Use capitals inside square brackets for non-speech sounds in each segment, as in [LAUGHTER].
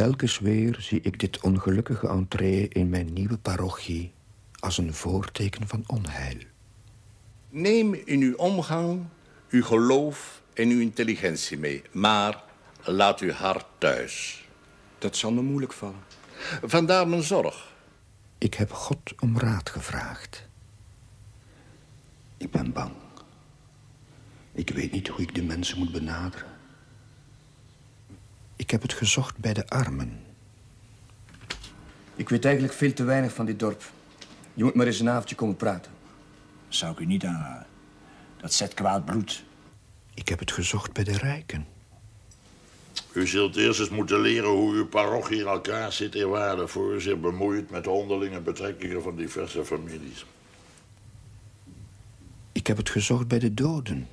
telkens weer zie ik dit ongelukkige entree in mijn nieuwe parochie als een voorteken van onheil. Neem in uw omgang uw geloof en uw intelligentie mee, maar laat uw hart thuis. Dat zal me moeilijk vallen. Vandaar mijn zorg. Ik heb God om raad gevraagd. Ik ben bang. Ik weet niet hoe ik de mensen moet benaderen. Ik heb het gezocht bij de armen. Ik weet eigenlijk veel te weinig van dit dorp. Je moet maar eens een avondje komen praten. Zou ik u niet aanraden. Dat zet kwaad bloed. Ik heb het gezocht bij de rijken. U zult eerst eens moeten leren hoe uw parochie in elkaar zit in waarde... voor u zich bemoeit met de onderlinge betrekkingen van diverse families. Ik heb het gezocht bij de doden.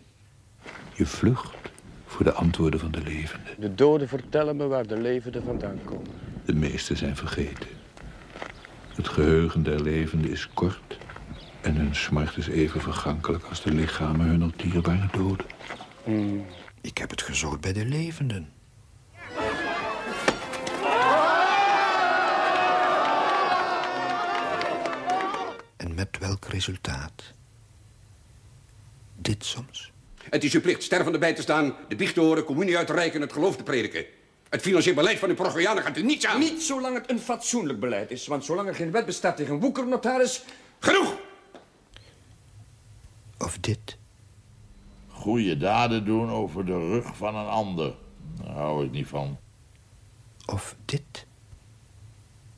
Je vlucht voor de antwoorden van de levenden. De doden vertellen me waar de levenden vandaan komen. De meesten zijn vergeten. Het geheugen der levenden is kort... en hun smart is even vergankelijk als de lichamen hunner dierbare doden. Mm. Ik heb het gezocht bij de levenden. En met welk resultaat? Dit soms. Het is uw plicht stervende bij te staan, de biecht te horen, communie uit te reiken en het geloof te prediken. Het financieel beleid van uw parochianen gaat u niets aan. Niet zolang het een fatsoenlijk beleid is, want zolang er geen wet bestaat tegen woekernotaris... Genoeg! Of dit. Goede daden doen over de rug van een ander. Daar hou ik niet van. Of dit.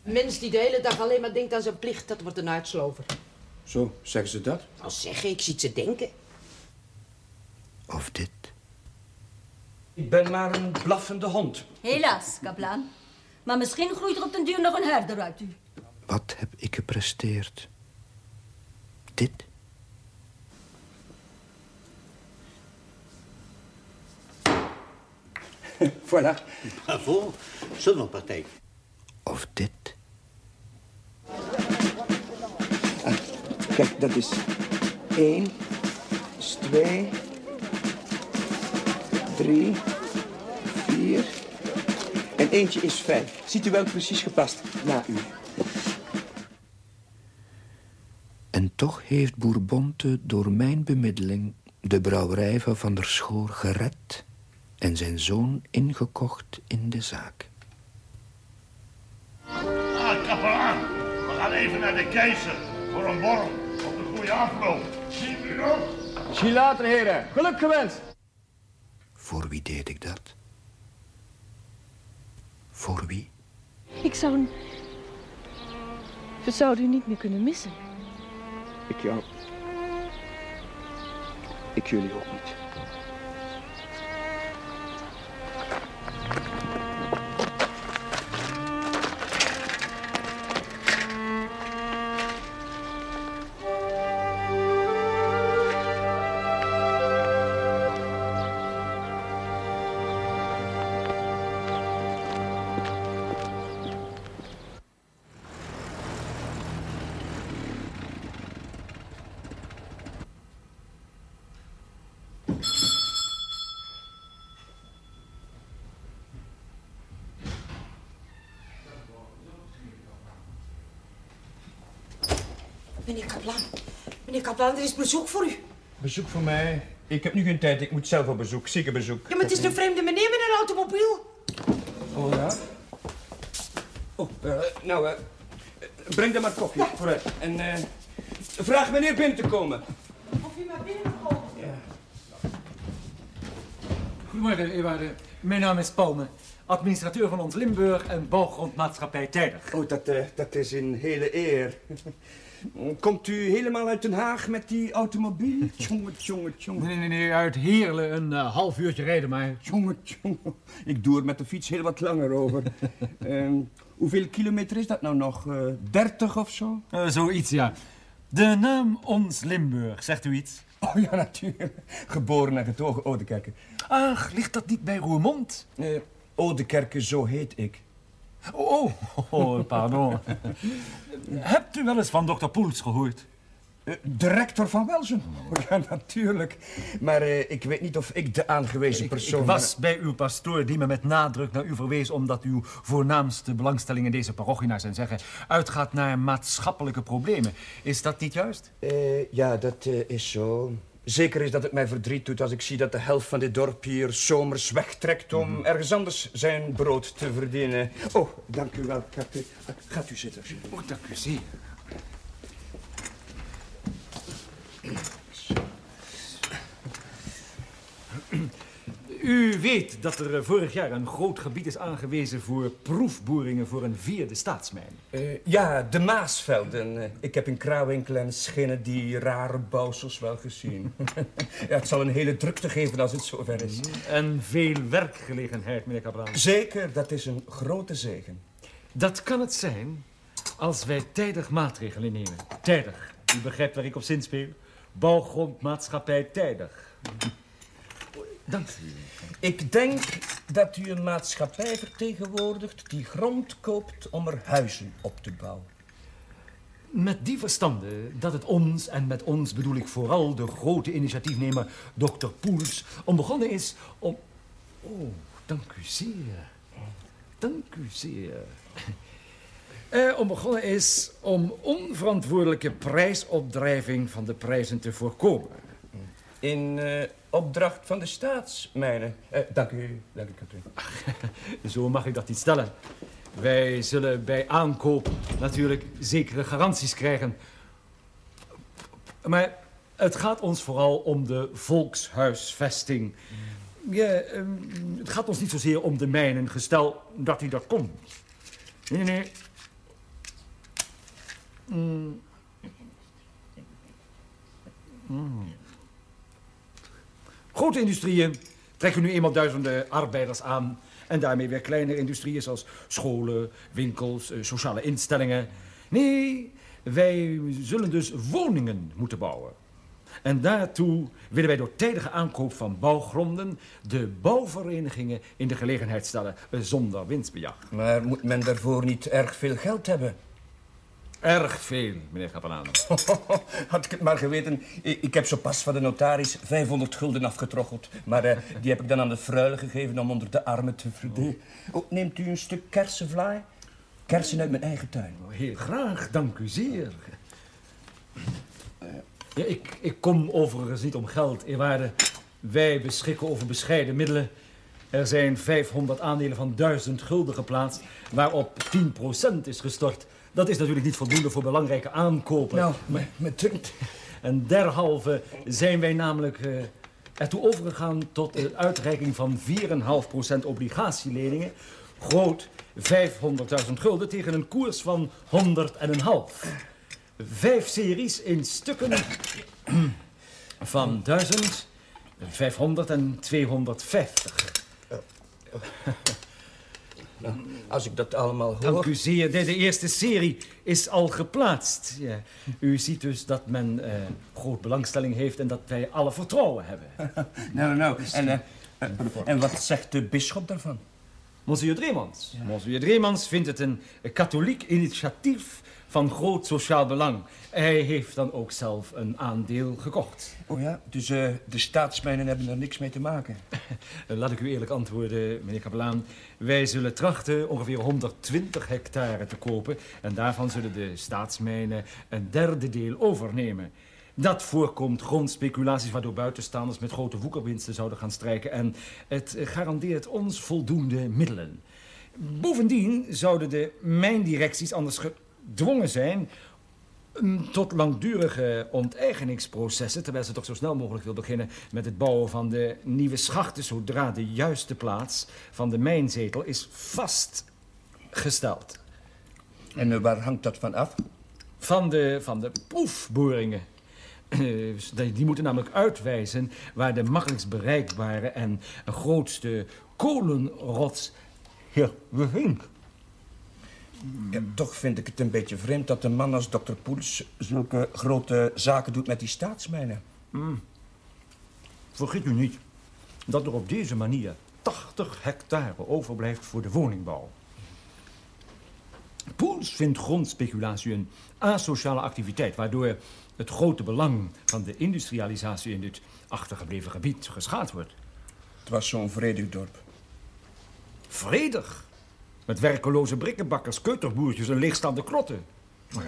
Een mens die de hele dag alleen maar denkt aan zijn plicht, dat wordt een uitslover. Zo, zeggen ze dat? Al zeggen, ik zie ze denken. Of dit. Ik ben maar een blaffende hond. Helaas, kaplaan. Maar misschien groeit er op den duur nog een herder uit u. Wat heb ik gepresteerd? Dit? [LAUGHS] voilà. Bravo, zonnepartij. Of dit? Ah, kijk, dat is één, is twee, drie, vier en eentje is vijf. Ziet u wel precies gepast na u. En toch heeft Bourbonte door mijn bemiddeling de brouwerij van Van der Schoor gered en zijn zoon ingekocht in de zaak. Ah, kapelaan, we gaan even naar de keizer voor een borrel op de goede afloop. Zien u nog? Zie later, heren. Geluk gewenst. Voor wie deed ik dat? Voor wie? Ik zou... We zouden u niet meer kunnen missen. Ik jou. Ik jullie ook niet. Kaplan, er is bezoek voor u. Bezoek voor mij? Ik heb nu geen tijd. Ik moet zelf op bezoek. Ziekenbezoek. Ja, maar het is een vreemde meneer met een automobiel. Oh ja? Oh, eh, nou, eh, breng dan maar koffie. Vooruit. En eh, vraag meneer binnen te komen. Of u maar binnenkomt. Goedemorgen, eerwaarde. Mijn naam is Palme, administrateur van ons Limburg en bouwgrondmaatschappij Tijdig. Oh, dat, eh, dat is een hele eer. [LAUGHS] Komt u helemaal uit Den Haag met die automobiel? [LAUGHS] Tjonge, tjonge, tjonge. Nee, nee, nee, uit Heerlen een eh, half uurtje rijden maar. Tjonge, tjonge. Ik doe er met de fiets heel wat langer over. [LAUGHS] Ehm, hoeveel kilometer is dat nou nog? Eh 30 of zo? Eh, zoiets, ja. De naam Ons Limburg, zegt u iets? Oh ja, natuurlijk. Geboren en getogen Oudekerke. Ach, ligt dat niet bij Roermond? Eh Oudekerke, zo heet ik. Oh, oh, pardon. [LAUGHS] Hebt u wel eens van dokter Poels gehoord? Eh, de rector van Welzen? Oh, ja, natuurlijk. Maar eh, ik weet niet of ik de aangewezen Ik, persoon ik was bij uw pastoor die me met nadruk naar u verwees... omdat uw voornaamste belangstelling in deze parochie, naar zijn zeggen... uitgaat naar maatschappelijke problemen. Is dat niet juist? Eh, ja, dat is zo. Zeker is dat het mij verdriet doet als ik zie dat de helft van dit dorp hier zomers wegtrekt om ergens anders zijn brood te verdienen. Oh, dank u wel, u, gaat u zitten. alsjeblieft. Oh, dank u zeer. U weet dat er eh, vorig jaar een groot gebied is aangewezen voor proefboringen voor een vierde staatsmijn. Eh, ja, de Maasvelden. Eh, ik heb in Kruiwinkel en Schinnen die rare bouwsels wel gezien. [LAUGHS] ja, het zal een hele drukte geven als het zover is. En veel werkgelegenheid, meneer Cabral. Zeker, dat is een grote zegen. Dat kan het zijn als wij tijdig maatregelen nemen. Tijdig. U begrijpt waar ik op zin speel. Bouwgrondmaatschappij tijdig. Dank u. Ik denk dat u een maatschappij vertegenwoordigt die grond koopt om er huizen op te bouwen. Met die verstande dat het ons, en met ons bedoel ik vooral de grote initiatiefnemer Dr. Poels, om begonnen is om... Oh, dank u zeer. Dank u zeer. Eh, om begonnen is om onverantwoordelijke prijsopdrijving van de prijzen te voorkomen. In eh, opdracht van de staatsmijnen. Eh, dank u, dank u, kapitein. [LAUGHS] Zo mag ik dat niet stellen. Wij zullen bij aankoop natuurlijk zekere garanties krijgen. Maar het gaat ons vooral om de volkshuisvesting. Ja, ehm, het gaat ons niet zozeer om de mijnen, gestel dat hij dat komt. Nee, nee, nee. Mm. Mm. Grote industrieën trekken nu eenmaal duizenden arbeiders aan. En daarmee weer kleinere industrieën zoals scholen, winkels, eh, sociale instellingen. Nee, wij zullen dus woningen moeten bouwen. En daartoe willen wij door tijdige aankoop van bouwgronden de bouwverenigingen in de gelegenheid stellen eh, zonder winstbejag. Maar moet men daarvoor niet erg veel geld hebben? Erg veel, meneer Kapelaan. [LAUGHS] Had ik het maar geweten. Ik, heb zo pas van de notaris 500 gulden afgetroggeld. Maar eh, die heb ik dan aan de fruile gegeven om onder de armen te verdelen. Oh, neemt u een stuk kersenvlaai? Kersen uit mijn eigen tuin. Heel graag, dank u zeer. Ja, ik, ik kom overigens niet om geld, eerwaarde. Wij beschikken over bescheiden middelen. Er zijn 500 aandelen van 1000 gulden geplaatst, waarop 10% is gestort. Dat is natuurlijk niet voldoende voor belangrijke aankopen. Nou, me, me dunkt. En derhalve zijn wij namelijk eh, ertoe overgegaan tot de uitreiking van 4,5% obligatieleningen. Groot 500.000 gulden tegen een koers van 100 en een half. Vijf series in stukken [CLEARS THROAT] van 1000, 500 en 250. [LAUGHS] Nou, als ik dat allemaal hoor... Dank u zeer. De, de eerste serie is al geplaatst. Ja. U ziet dus dat men eh, groot belangstelling heeft en dat wij alle vertrouwen hebben. [LAUGHS] nou, nou. En, eh, eh, en wat zegt de bisschop daarvan? Monsieur Dremans. Monsieur Dremans vindt het een katholiek initiatief van groot sociaal belang. Hij heeft dan ook zelf een aandeel gekocht. Oh ja, dus eh, de staatsmijnen hebben er niks mee te maken. [LAUGHS] Laat ik u eerlijk antwoorden, meneer Kapelaan. Wij zullen trachten ongeveer 120 hectare te kopen. En daarvan zullen de staatsmijnen een derde deel overnemen. Dat voorkomt grondspeculaties waardoor buitenstaanders met grote woekerwinsten zouden gaan strijken. En het garandeert ons voldoende middelen. Bovendien zouden de mijndirecties anders gedwongen zijn tot langdurige onteigeningsprocessen, terwijl ze toch zo snel mogelijk wil beginnen met het bouwen van de nieuwe schachten, zodra de juiste plaats van de mijnzetel is vastgesteld. En eh, waar hangt dat van af? Van de, van de proefboringen. Eh, die die moeten namelijk uitwijzen waar de makkelijkst bereikbare en grootste kolenrots hier bevindt. Ja, toch vind ik het een beetje vreemd dat een man als dokter Poels zulke grote zaken doet met die staatsmijnen. Mm. Vergeet u niet dat er op deze manier 80 hectare overblijft voor de woningbouw. Poels vindt grondspeculatie een asociale activiteit... waardoor het grote belang van de industrialisatie in dit achtergebleven gebied geschaad wordt. Het was zo'n vredig dorp. Vredig? Met werkeloze brikkenbakkers, keuterboertjes en leegstaande krotten. Eh,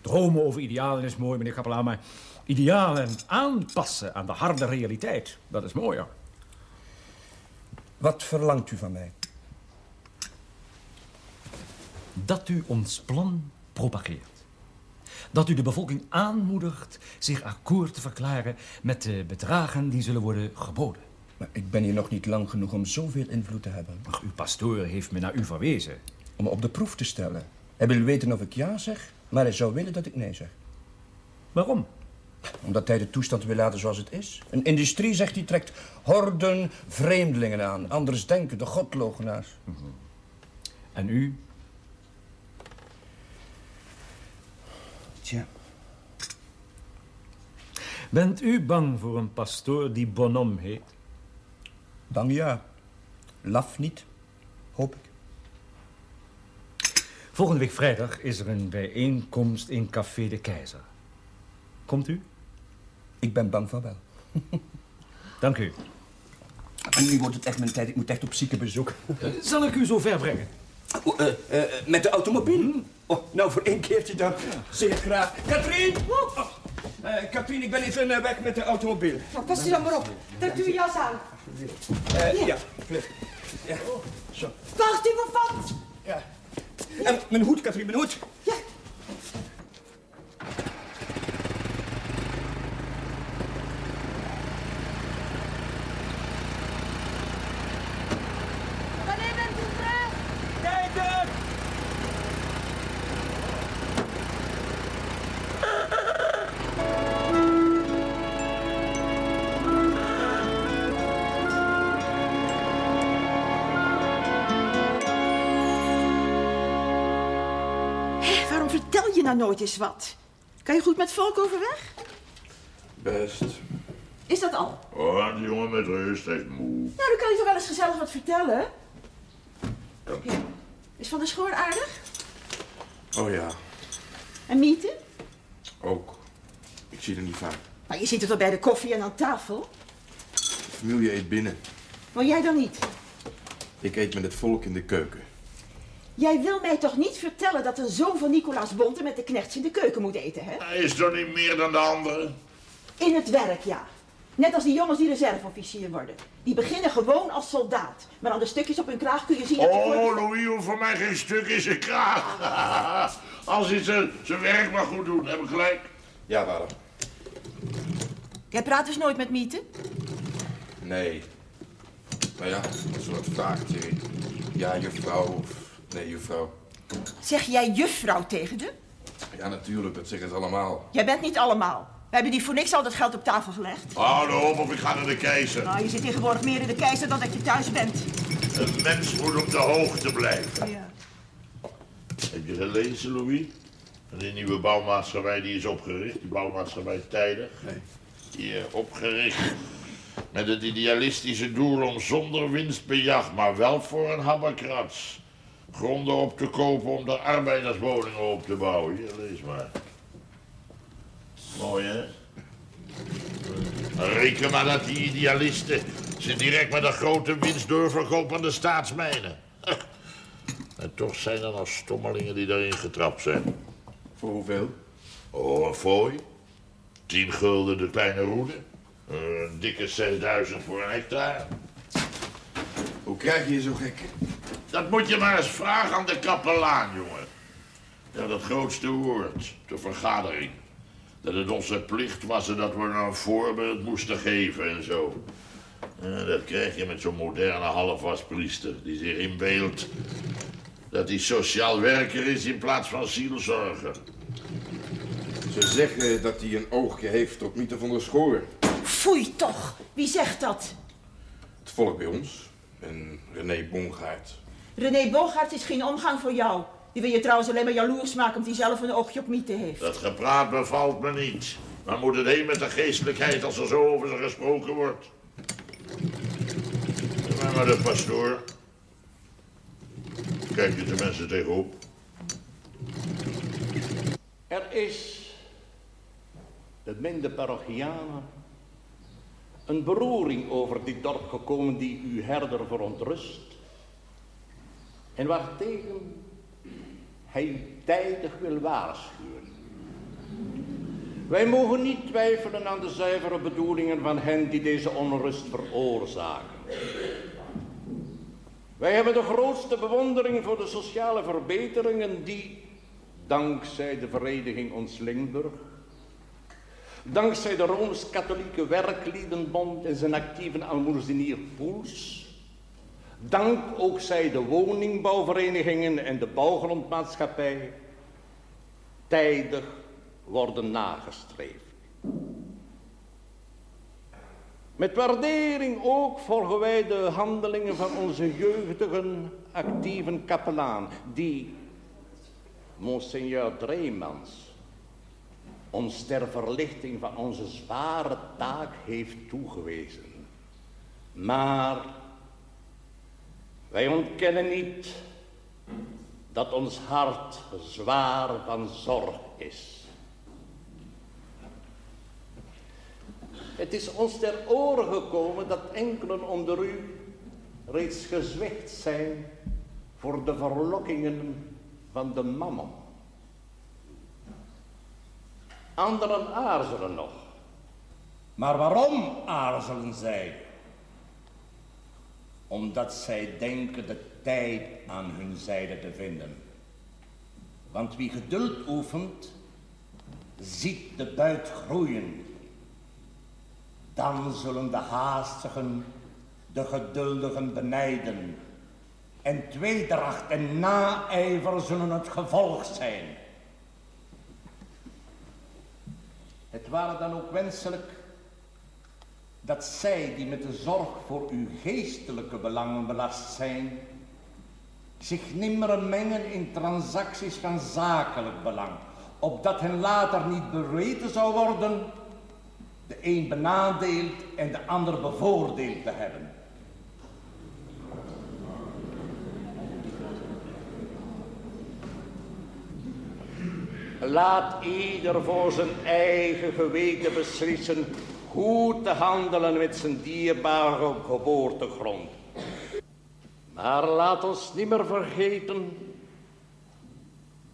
dromen over idealen is mooi, meneer Kapelaan, maar idealen aanpassen aan de harde realiteit, dat is mooier. Wat verlangt u van mij? Dat u ons plan propageert. Dat u de bevolking aanmoedigt zich akkoord te verklaren met de bedragen die zullen worden geboden. Maar ik ben hier nog niet lang genoeg om zoveel invloed te hebben. Ach, uw pastoor heeft me naar u verwezen. Om me op de proef te stellen. Hij wil weten of ik ja zeg, maar hij zou willen dat ik nee zeg. Waarom? Omdat hij de toestand wil laten zoals het is. Een industrie, zegt hij, trekt horden vreemdelingen aan. Anders denken, de godlogenaars. En u? Tja. Bent u bang voor een pastoor die Bonhomme heet? Bang ja. Laf niet. Hoop ik. Volgende week vrijdag is er een bijeenkomst in Café de Keizer. Komt u? Ik ben bang van wel. Dank u. En nu wordt het echt mijn tijd. Ik moet echt op ziekenbezoek. Zal ik u zo ver brengen? Oh, eh, eh, met de automobiel? Oh, nou, voor één keertje dan. Zeer graag. Katrien! Oh, eh, Katrien, ik ben even eh, weg met de automobiel. Nou, pas u dan maar op. Trekt u uw jas aan. Eh, ja, Flip. Ja, zo. Wacht u vast. Ja. En mijn hoed, Katrien, mijn hoed. Wanneer nou nooit eens wat? Kan je goed met volk overweg? Best. Is dat al? Oh, die jongen met rust, is moe. Nou, dan kan je toch wel eens gezellig wat vertellen? Ja. Is Van der Schoor aardig? Oh ja, En Mieten? ook. Ik zie er niet vaak. Maar je zit er toch bij de koffie en aan tafel? De familie eet binnen. Maar jij dan niet? Ik eet met het volk in de keuken. Jij wil mij toch niet vertellen dat een zoon van Nicolaas Bonte met de knechts in de keuken moet eten, hè? Hij is toch niet meer dan de anderen? In het werk, ja. Net als die jongens die reserveofficier worden. Die beginnen gewoon als soldaat. Maar aan de stukjes op hun kraag kun je zien dat je voor- Oh, Louis hoeft voor mij geen stuk in zijn kraag. [LAUGHS] Als hij zijn zijn werk maar goed doet, heb ik gelijk. Ja, vader. Jij praat dus nooit met Mieten? Nee. Nou ja, vraagt, zeg ik. Ja, juffrouw of... Nee, juffrouw. Zeg jij juffrouw tegen de? Ja, natuurlijk, dat zeggen ze allemaal. Jij bent niet allemaal. We hebben die voor niks al dat geld op tafel gelegd. Hou op of ik ga naar de keizer. Nou, je zit tegenwoordig meer in de keizer dan dat je thuis bent. Een mens moet op de hoogte blijven. Ja. Heb je gelezen, Louis? Die nieuwe bouwmaatschappij die is opgericht, die bouwmaatschappij Tijdig. Nee. Die eh, opgericht met het idealistische doel om zonder winstbejag, maar wel voor een habberkrats, gronden op te kopen om de arbeiderswoningen op te bouwen. Hier, lees maar. Mooi, hè? Reken maar dat die idealisten ze direct met een grote winst doorverkopen aan de staatsmijnen. [LAUGHS] En toch zijn er nog stommelingen die daarin getrapt zijn. Voor hoeveel? Oh, een fooi. 10 gulden de kleine roede. Een dikke 6000 voor een hectare. Hoe krijg je je zo gek? Dat moet je maar eens vragen aan de kapelaan, jongen. Ja, dat grootste woord, de vergadering. Dat het onze plicht was en dat we nou een voorbeeld moesten geven en zo. Ja, dat krijg je met zo'n moderne halfwaspriester die zich inbeeldt dat hij sociaal werker is in plaats van zielzorger. Ze zeggen dat hij een oogje heeft op Mieter van der Schoor. Foei toch, wie zegt dat? Het volk bij ons. En René Bongaert. René Bogaerts is geen omgang voor jou. Die wil je trouwens alleen maar jaloers maken omdat hij zelf een oogje op Miete heeft. Dat gepraat bevalt me niet. Maar moet het heen met de geestelijkheid als er zo over ze gesproken wordt? Maar, maar de pastoor. Kijk je de mensen tegenop. Er is de minde parochianen een beroering over dit dorp gekomen die uw herder verontrust. En waartegen hij tijdig wil waarschuwen. Wij mogen niet twijfelen aan de zuivere bedoelingen van hen die deze onrust veroorzaken. Wij hebben de grootste bewondering voor de sociale verbeteringen die, dankzij de vereniging Ons Limburg, dankzij de Rooms-Katholieke Werkliedenbond en zijn actieve almoezenier Poels, dank ook zij de woningbouwverenigingen en de bouwgrondmaatschappij, tijdig worden nagestreefd. Met waardering ook volgen wij de handelingen van onze jeugdige actieve kapelaan, die Monseigneur Dreemans ons ter verlichting van onze zware taak heeft toegewezen. Maar wij ontkennen niet dat ons hart zwaar van zorg is. Het is ons ter oren gekomen dat enkelen onder u reeds gezwicht zijn voor de verlokkingen van de mammon. Anderen aarzelen nog. Maar waarom aarzelen zij? Omdat zij denken de tijd aan hun zijde te vinden. Want wie geduld oefent, ziet de buit groeien. Dan zullen de haastigen de geduldigen benijden. En tweedracht en naijver zullen het gevolg zijn. Het ware dan ook wenselijk dat zij die met de zorg voor uw geestelijke belangen belast zijn, zich nimmer mengen in transacties van zakelijk belang, opdat hen later niet beweten zou worden de een benadeeld en de ander bevoordeeld te hebben. Laat ieder voor zijn eigen geweten beslissen hoe te handelen met zijn dierbare geboortegrond. Maar laat ons niet meer vergeten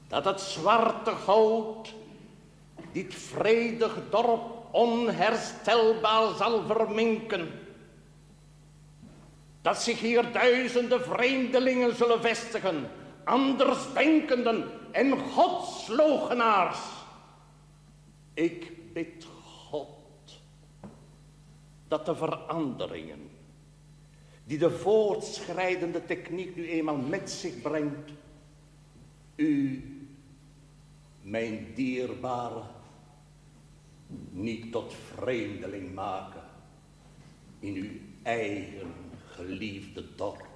dat het zwarte goud dit vredig dorp onherstelbaar zal verminken. Dat zich hier duizenden vreemdelingen zullen vestigen, andersdenkenden en godslogenaars. Ik bid dat de veranderingen die de voortschrijdende techniek nu eenmaal met zich brengt, u, mijn dierbare, niet tot vreemdeling maken in uw eigen geliefde dorp.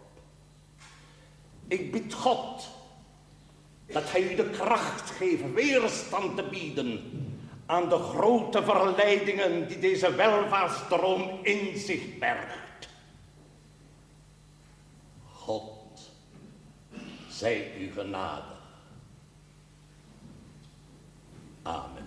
Ik bid God dat hij u de kracht geeft weerstand te bieden aan de grote verleidingen die deze welvaartstroom in zich bergt. God, zij u genade. Amen.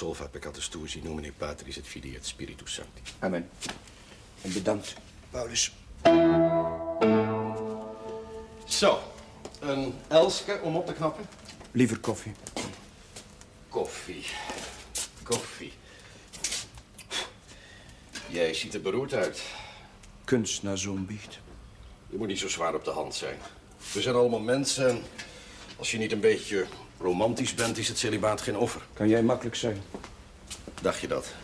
Absolva peccatus tuus in nomine Patris et Filii et Spiritus Sancti. Amen. En bedankt, Paulus. Zo, een Elske om op te knappen. Liever koffie. Koffie. Koffie. Jij ziet er beroerd uit. Kunst na zo'n biecht. Je moet niet zo zwaar op de hand zijn. We zijn allemaal mensen. en Als je niet een beetje romantisch bent, is het celibaat geen offer. Kan jij makkelijk zijn? Dacht je dat?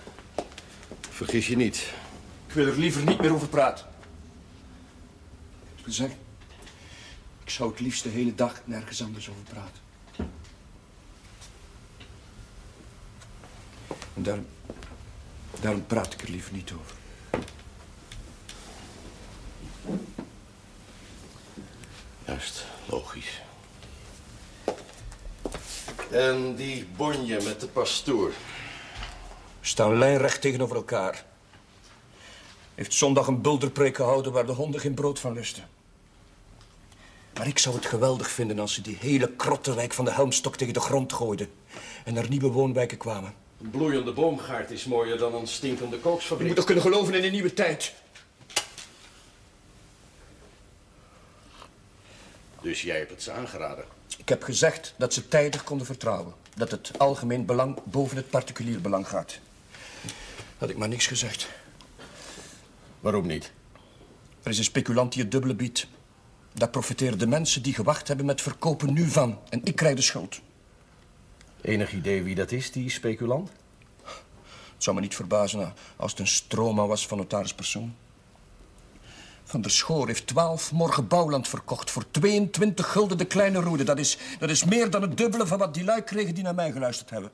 Vergis je niet. Ik wil er liever niet meer over praten. Ik wil zeggen, ik zou het liefst de hele dag nergens anders over praten. En daarom, daarom praat ik er liever niet over. Juist, logisch. En die bonje met de pastoor. Staan lijnrecht tegenover elkaar. Heeft zondag een bulderpreek gehouden waar de honden geen brood van lusten. Maar ik zou het geweldig vinden als ze die hele krottenwijk van de Helmstok tegen de grond gooiden. En er nieuwe woonwijken kwamen. Een bloeiende boomgaard is mooier dan een stinkende Je kooksfabriek. moet toch kunnen geloven in een nieuwe tijd. Dus jij hebt het ze aangeraden. Ik heb gezegd dat ze tijdig konden vertrouwen. Dat het algemeen belang boven het particulier belang gaat. Had ik maar niks gezegd. Waarom niet? Er is een speculant die het dubbele biedt. Daar profiteren de mensen die gewacht hebben met verkopen nu van. En ik krijg de schuld. Enig idee wie dat is, die speculant? Het zou me niet verbazen als het een stroma was van notarispersoon. Van der Schoor heeft 12 morgen bouwland verkocht voor 22 gulden de kleine roede. Dat is, dat is meer dan het dubbele van wat die lui kregen die naar mij geluisterd hebben.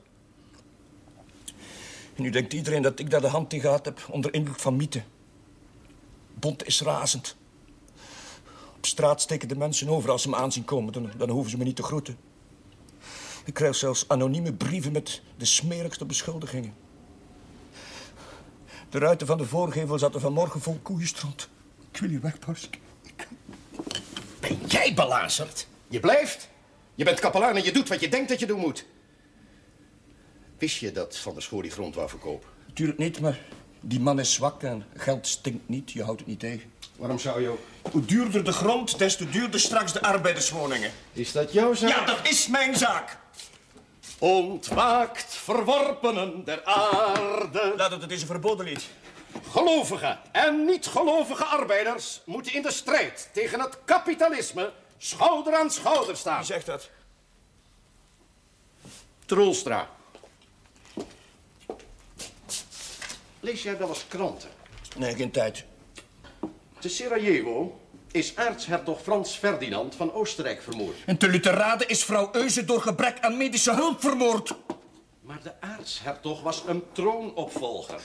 En nu denkt iedereen dat ik daar de hand in gehad heb onder indruk van mythe. Bont is razend. Op straat steken de mensen over als ze me aanzien komen. Dan, dan hoeven ze me niet te groeten. Ik krijg zelfs anonieme brieven met de smerigste beschuldigingen. De ruiten van de voorgevel zaten vanmorgen vol koeienstront. Ik wil hier weg, Paus. Ben jij belazerd? Je blijft. Je bent kapelaan en je doet wat je denkt dat je doen moet. Wist je dat Van der Schoor die grond wou verkopen? Natuurlijk niet, maar die man is zwak en geld stinkt niet. Je houdt het niet tegen. Waarom zou je ook? Hoe duurder de grond, des te duurder straks de arbeiderswoningen. Is dat jouw zaak? Ja, dat is mijn zaak. Ontwaakt, verworpenen der aarde. Laat het, het is een verboden lied. Gelovige en niet-gelovige arbeiders moeten in de strijd tegen het kapitalisme schouder aan schouder staan. Wie zegt dat? Troelstra. Lees jij wel eens kranten? Nee, geen tijd. Te Sarajevo is aartshertog Frans Ferdinand van Oostenrijk vermoord. En te Lutherade is vrouw Euze door gebrek aan medische hulp vermoord. Maar de aartshertog was een troonopvolger.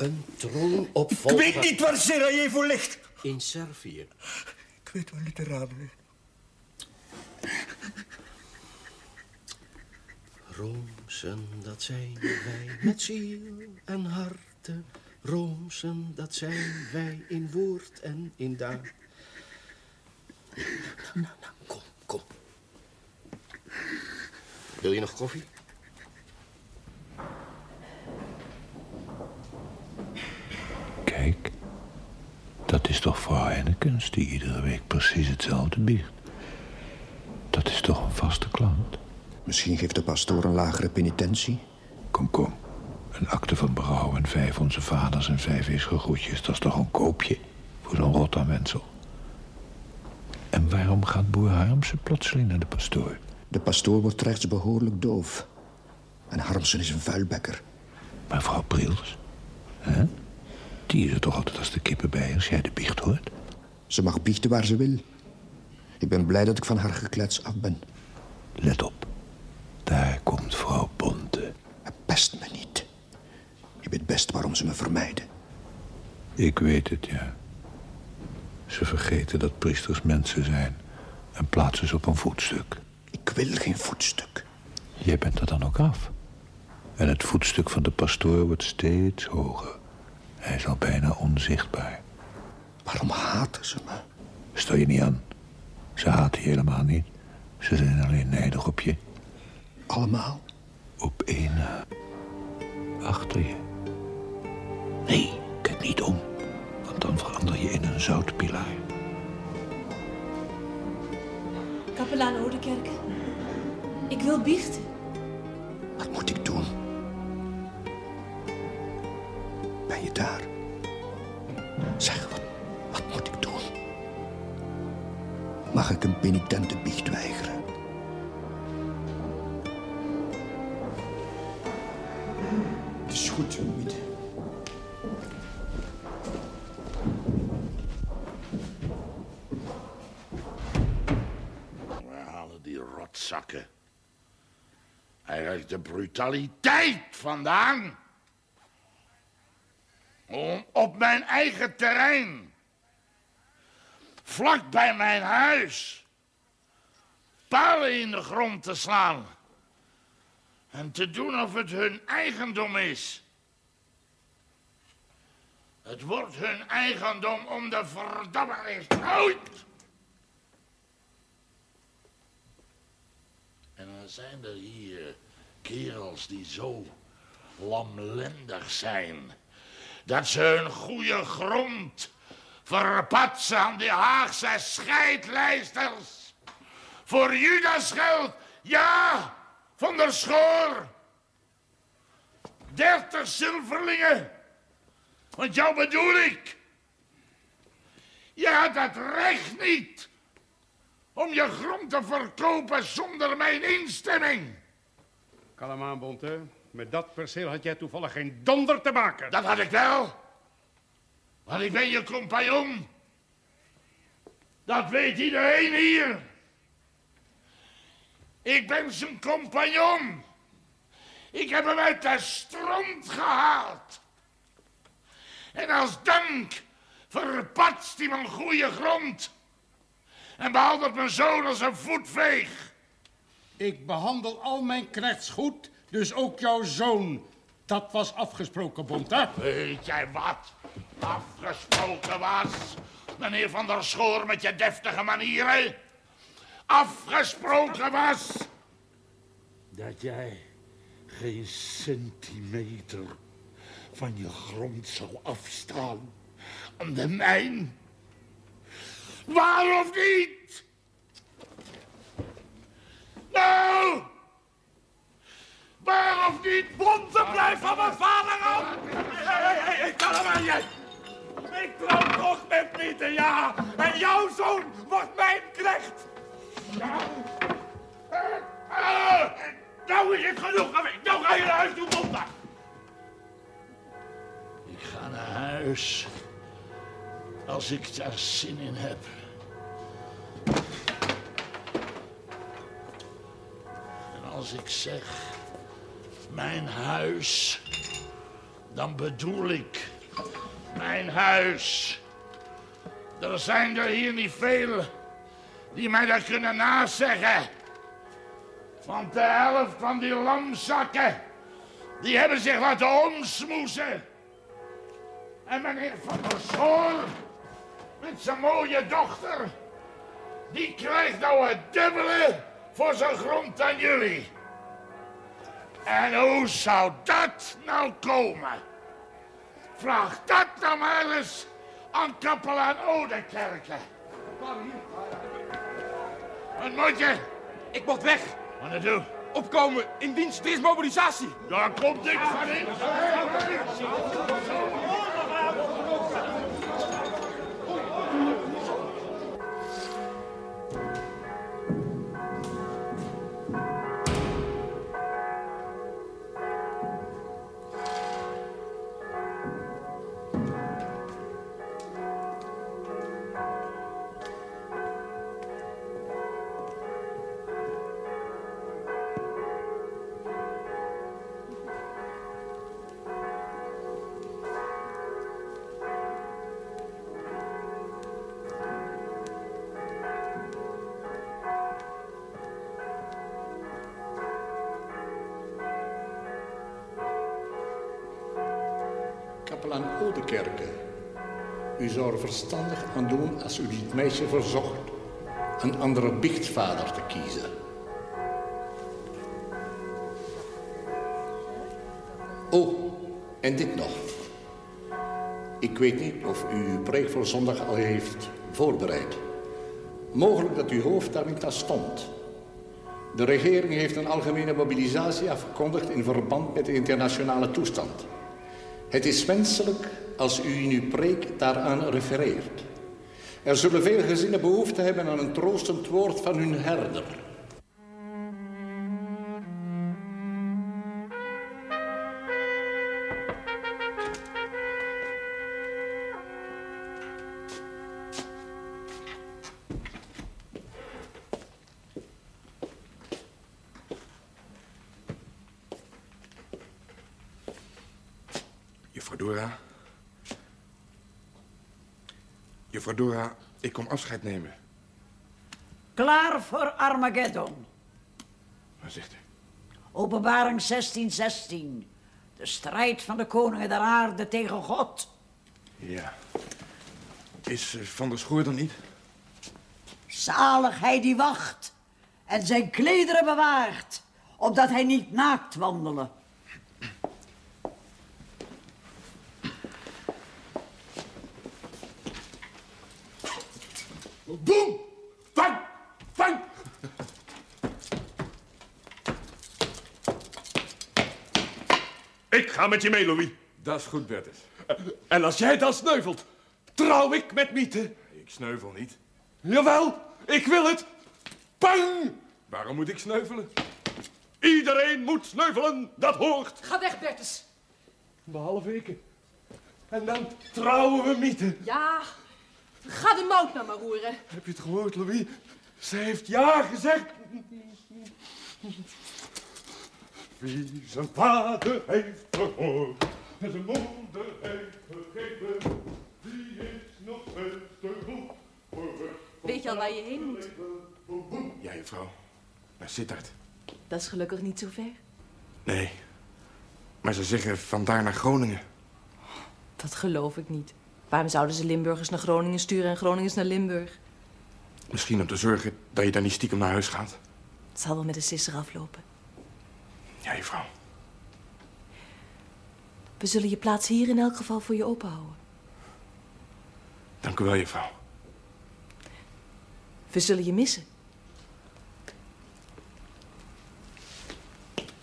Een Ik troonopvolger. weet niet waar Sarajevo ligt. In Servië. Ik weet waar Lutherade ligt. Roomsen, dat zijn wij met ziel en harten. Roomsen, dat zijn wij in woord en in daad. Nou, nou, nou, kom, kom. Wil je nog koffie? Kijk, dat is toch vrouw Hennekens die iedere week precies hetzelfde biecht. Dat is toch een vaste klant? Misschien geeft de pastoor een lagere penitentie. Kom, kom. Een akte van berouw en vijf onze vaders en vijf Israëlgoedjes. Dat is toch een koopje voor zo'n rottermensel. En waarom gaat boer Harmsen plotseling naar de pastoor? De pastoor wordt rechtsbehoorlijk doof. En Harmsen is een vuilbekker. Maar vrouw Priels, hè? Die is er toch altijd als de kippen bij als jij de biecht hoort? Ze mag biechten waar ze wil. Ik ben blij dat ik van haar geklets af ben. Let op. Daar komt vrouw Bonte. Pest me niet. Je weet best waarom ze me vermijden. Ik weet het, ja. Ze vergeten dat priesters mensen zijn en plaatsen ze op een voetstuk. Ik wil geen voetstuk. Jij bent er dan ook af. En het voetstuk van de pastoor wordt steeds hoger. Hij is al bijna onzichtbaar. Waarom haten ze me? Stel je niet aan. Ze haten je helemaal niet. Ze zijn alleen nijdig op je. Allemaal? Op één na. Achter je. Nee, kijk niet om. Want dan verander je in een zoutpilaar. Kapelaan Oudekerke, ik wil biechten. Wat moet ik doen? Daar? Zeg, wat, wat moet ik doen? Mag ik een penitente biecht weigeren? Het is goed, Piet. Waar halen die rotzakken eigenlijk de brutaliteit vandaan? Op mijn eigen terrein, vlak bij mijn huis, palen in de grond te slaan. En te doen of het hun eigendom is. Het wordt hun eigendom om de verdamme uit. En dan zijn er hier kerels die zo lamlendig zijn. Dat ze hun goede grond verpatsen aan die Haagse scheidlijsters. Voor Judas geld, ja, van der Schoor. Dertig zilverlingen. Want jou bedoel ik. Je had het recht niet om je grond te verkopen zonder mijn instemming. Kalm aan, Bonte. Met dat perceel had jij toevallig geen donder te maken. Dat had ik wel. Want ik ben je compagnon. Dat weet iedereen hier. Ik ben zijn compagnon. Ik heb hem uit de stront gehaald. En als dank verpatst hij mijn goede grond. En behandelt mijn zoon als een voetveeg. Ik behandel al mijn knechts goed, dus ook jouw zoon. Dat was afgesproken, Bonte. Weet jij wat afgesproken was? Meneer Van der Schoor met je deftige manieren. Afgesproken was dat jij geen centimeter van je grond zou afstaan aan de mijn. Waar of niet? Nou! Waar of niet? Bonte, blijf van mijn vader af! Hé, hé, kalm aan jij! Ik trouw toch met Pieter, ja! En jouw zoon wordt mijn knecht! Ah, nou is het genoeg geweest. Nou ga je naar huis toe, Bonte. Ik ga naar huis als ik daar zin in heb. En als ik zeg mijn huis, dan bedoel ik mijn huis. Er zijn er hier niet veel die mij dat kunnen nazeggen. Want de helft van die lamzakken, die hebben zich laten omsmoesen. En meneer Van der Schoor, met zijn mooie dochter, die krijgt nou het dubbele voor zijn grond aan jullie. En hoe zou dat nou komen? Vraag dat nou maar eens aan kapelaan Odekerke. Wat moet je? Ik moet weg. Wat naartoe? Opkomen in dienst, er is mobilisatie. Daar komt niks van in. Verstandig aan doen als u dit meisje verzocht een andere biechtvader te kiezen. Oh, en dit nog. Ik weet niet of u uw preek voor zondag al heeft voorbereid. Mogelijk dat uw hoofd daar niet aan stond. De regering heeft een algemene mobilisatie afgekondigd in verband met de internationale toestand. Het is wenselijk als u in uw preek daaraan refereert. Er zullen veel gezinnen behoefte hebben aan een troostend woord van hun herder. Juffrouw Dora, ik kom afscheid nemen. Klaar voor Armageddon. Wat zegt u? Openbaring 1616. De strijd van de koningen der aarde tegen God. Ja. Is eh, Van der Schoor dan niet? Zalig hij die wacht en zijn klederen bewaart, opdat hij niet naakt wandelen. Boem! Vang! Vang! Ik ga met je mee, Louis. Dat is goed, Bertus. En als jij dan sneuvelt, trouw ik met Miete. Ik sneuvel niet. Jawel, ik wil het. Bang! Waarom moet ik sneuvelen? Iedereen moet sneuvelen, dat hoort. Ga weg, Bertus. Behalve ik. En dan trouwen we Miete. Ja, ga de mout nou maar roeren. Heb je het gehoord, Louis? Ze heeft ja gezegd. Wie zijn vader heeft gehoord en zijn moeder heeft gegeven, die is nog veel te goed Weet je al waar je heen moet? Ja, juffrouw. Naar Sittard. Dat is gelukkig niet zo ver. Nee. Maar ze zeggen vandaar naar Groningen. Dat geloof ik niet. Waarom zouden ze Limburgers naar Groningen sturen en Groningers naar Limburg? Misschien om te zorgen dat je dan niet stiekem naar huis gaat. Het zal wel met de sisser aflopen. Ja, juffrouw. We zullen je plaats hier in elk geval voor je open houden. Dank u wel, juffrouw. We zullen je missen.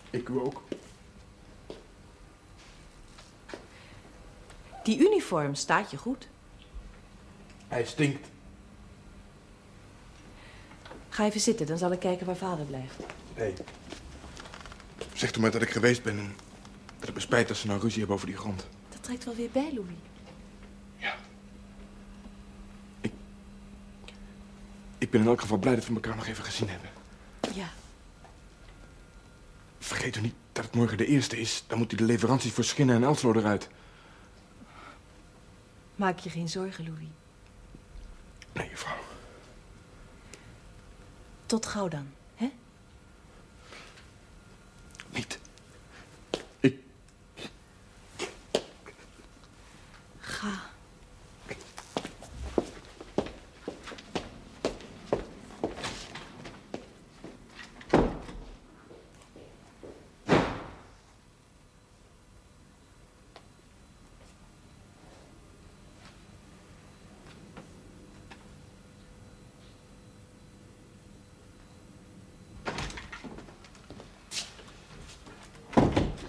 Ik u ook. Die uniform staat je goed. Hij stinkt. Ga even zitten, dan zal ik kijken waar vader blijft. Nee. Zeg toch maar dat ik geweest ben en dat het me spijt dat ze nou ruzie hebben over die grond. Dat trekt wel weer bij, Louis. Ik ben in elk geval blij dat we elkaar nog even gezien hebben. Ja. Vergeet u niet dat het morgen de eerste is. Dan moet u de leveranties voor Schinnen en Elslo eruit. Maak je geen zorgen, Louis. Nee, juffrouw. Tot gauw dan, hè? Niet. Ga.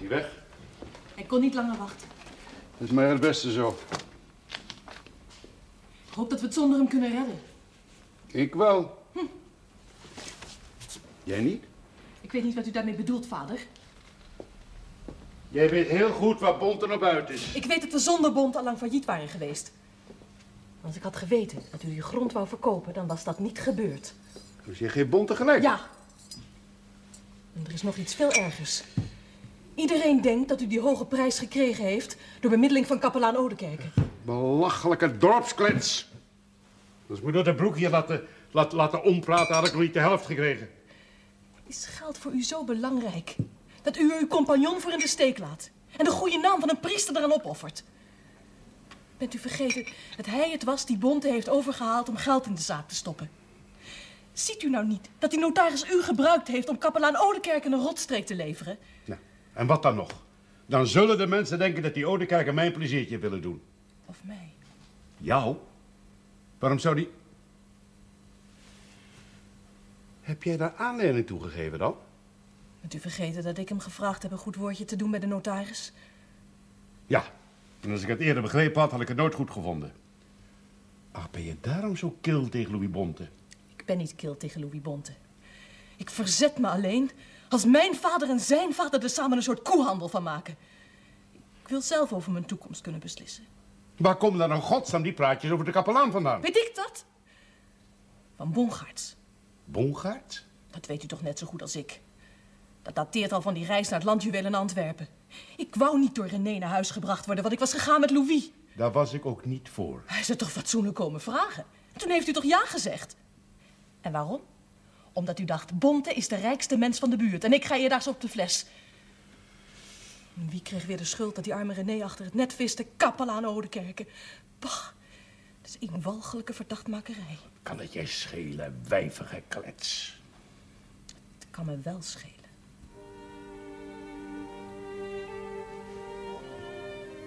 Is hij weg? Ik kon niet langer wachten. Dat is maar het beste zo. Ik hoop dat we het zonder hem kunnen redden. Ik wel. Jij niet? Ik weet niet wat u daarmee bedoelt, vader. Jij weet heel goed waar Bont er naar buiten is. Ik weet dat we zonder bond al lang failliet waren geweest. Als ik had geweten dat u die grond wou verkopen, dan was dat niet gebeurd. Dus je geeft Bont tegelijk? Ja. En er is nog iets veel ergers. Iedereen denkt dat u die hoge prijs gekregen heeft door bemiddeling van kapelaan Odekerke. Belachelijke dorpsklets. Dus moet door de broek hier laten, laten, laten ompraten, had ik nog niet de helft gekregen. Is geld voor u zo belangrijk dat u uw compagnon voor in de steek laat en de goede naam van een priester eraan opoffert? Bent u vergeten dat hij het was die Bonte heeft overgehaald om geld in de zaak te stoppen? Ziet u nou niet dat die notaris u gebruikt heeft om kapelaan Oudekerk een rotstreek te leveren? Nou, en wat dan nog? Dan zullen de mensen denken dat die Oudekerker mijn pleziertje willen doen. Of mij? Jou? Waarom zou die... Heb jij daar aanleiding toe gegeven dan? Bent u vergeten dat ik hem gevraagd heb een goed woordje te doen bij de notaris? Ja. En als ik het eerder begrepen had, had ik het nooit goed gevonden. Ach, ben je daarom zo kil tegen Louis Bonte? Ik ben niet kil tegen Louis Bonte. Ik verzet me alleen als mijn vader en zijn vader er samen een soort koehandel van maken. Ik wil zelf over mijn toekomst kunnen beslissen. Waar komen dan in godsnaam die praatjes over de kapelaan vandaan? Weet ik dat? Van Bongaerts. Bongaerts? Dat weet u toch net zo goed als ik. Dat dateert al van die reis naar het landjuweel in Antwerpen. Ik wou niet door René naar huis gebracht worden, want ik was gegaan met Louis. Daar was ik ook niet voor. Hij is er toch fatsoenlijk komen vragen. En toen heeft u toch ja gezegd? En waarom? Omdat u dacht, Bonte is de rijkste mens van de buurt en ik ga eerdaags op de fles. Wie kreeg weer de schuld dat die arme René achter het net viste kapelaan Oudekerken? Bah, dat is een walgelijke verdachtmakerij. Kan het jij schelen, wijvige klets? Het kan me wel schelen.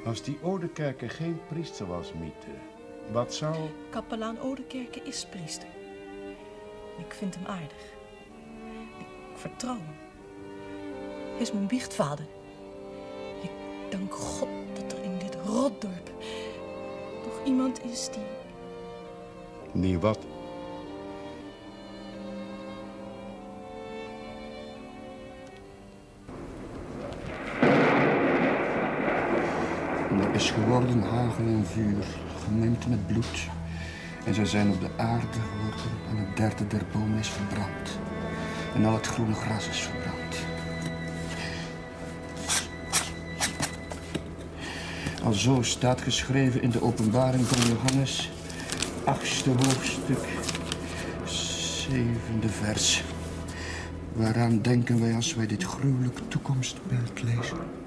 Als die Oudekerker geen priester was, Miete, wat zou... Kapelaan Oudekerke is priester. Ik vind hem aardig. Ik vertrouw hem. Hij is mijn biechtvader. Ik dank God dat er in dit rotdorp nog iemand is die... Nee, wat? Er is geworden hagel en vuur, gemengd met bloed. En zij zijn op de aarde geworden en het derde der bomen is verbrand. En al het groene gras is verbrand. Al zo staat geschreven in de openbaring van Johannes, achtste hoofdstuk, zevende vers. Waaraan denken wij als wij dit gruwelijk toekomstbeeld lezen?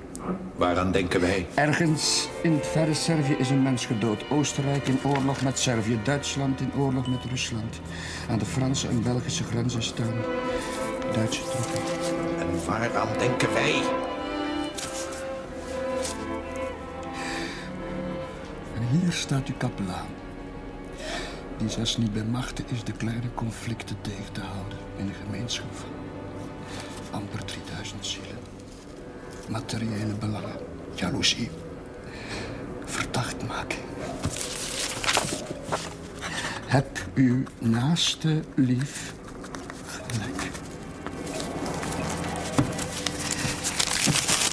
Waaraan denken wij? Ergens in het verre Servië is een mens gedood. Oostenrijk in oorlog met Servië. Duitsland in oorlog met Rusland. Aan de Franse en Belgische grenzen staan Duitse troepen. En waaraan denken wij? En hier staat uw kapelaan. Die zelfs niet bij machten is de kleine conflicten tegen te houden in een gemeenschap van amper 3000 zielen. Materiële belangen, jaloezie, verdacht maken. Heb uw naaste lief gelijk.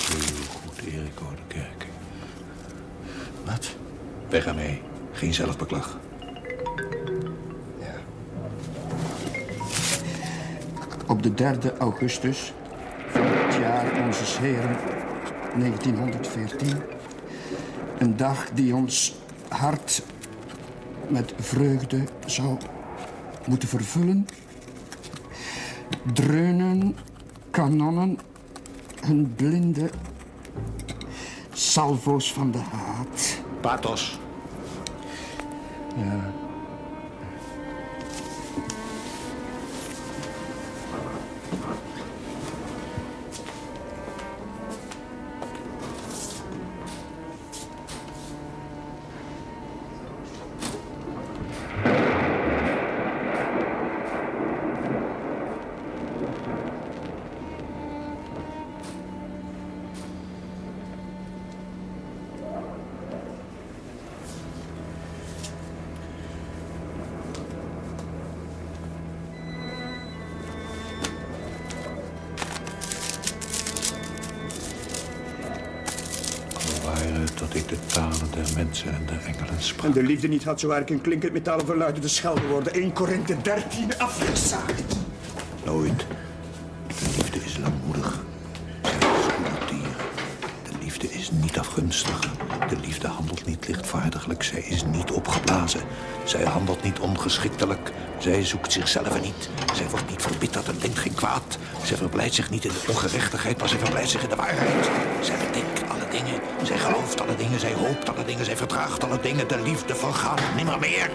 Heel goed, Erik Oudekerk. Wat? Weg ermee. Geen zelfbeklag. Op de 3 augustus jaar Onze Heren 1914. Een dag die ons hart met vreugde zou moeten vervullen. Dreunen kanonnen hun blinde salvo's van de haat. Pathos. Ja. En de liefde niet had, zo waar ik een klinkend metalen verluidende schelde worden. 1 Korinthe 13 afgezaagd. Nooit. De liefde is langmoedig. De liefde is niet afgunstig. De liefde handelt niet lichtvaardiglijk. Zij is niet opgeblazen. Zij handelt niet ongeschiktelijk. Zij zoekt zichzelf niet. Zij wordt niet verbitterd en denkt geen kwaad. Zij verblijdt zich niet in de ongerechtigheid, maar zij verblijdt zich in de waarheid. Zij bedenkt dingen, zij hoopt alle dingen, zij verdraagt alle dingen. De liefde vergaat nimmer meer.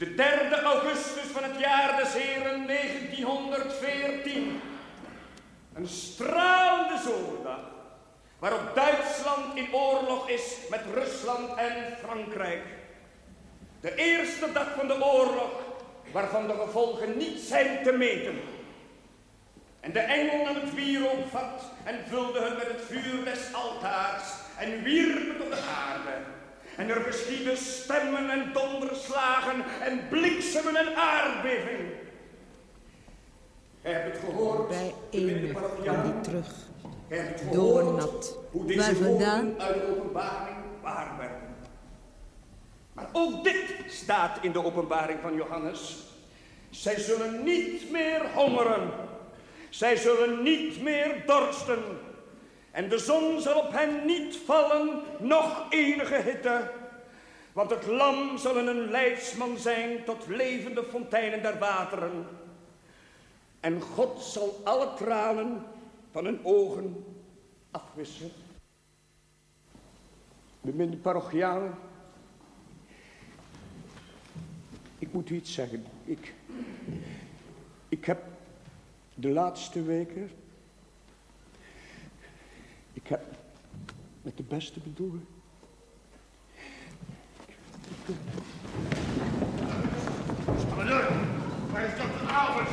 De 3 augustus van het jaar des heren 1914. Een stralende zomerdag. Waarop Duitsland in oorlog is met Rusland en Frankrijk. De eerste dag van de oorlog waarvan de gevolgen niet zijn te meten. En de engel nam het wierook vat en vulde het met het vuur des altaars en wierp het op de aarde. En er geschieden stemmen en donderslagen en bliksemen en aardbeving. Gij hebt het gehoord. Bij ene kwam die terug. Doornat. hoe deze vandaan? uit de openbaring waar werden. Maar ook dit staat in de openbaring van Johannes. Zij zullen niet meer hongeren. Zij zullen niet meer dorsten. En de zon zal op hen niet vallen, noch enige hitte. Want het lam zal een leidsman zijn tot levende fonteinen der wateren. En God zal alle tranen van hun ogen afwissen. Beminde parochianen, ik moet u iets zeggen. Ik, ik heb de laatste weken, ik heb met de beste bedoeling, Commandeur, waar is dokter Alberts?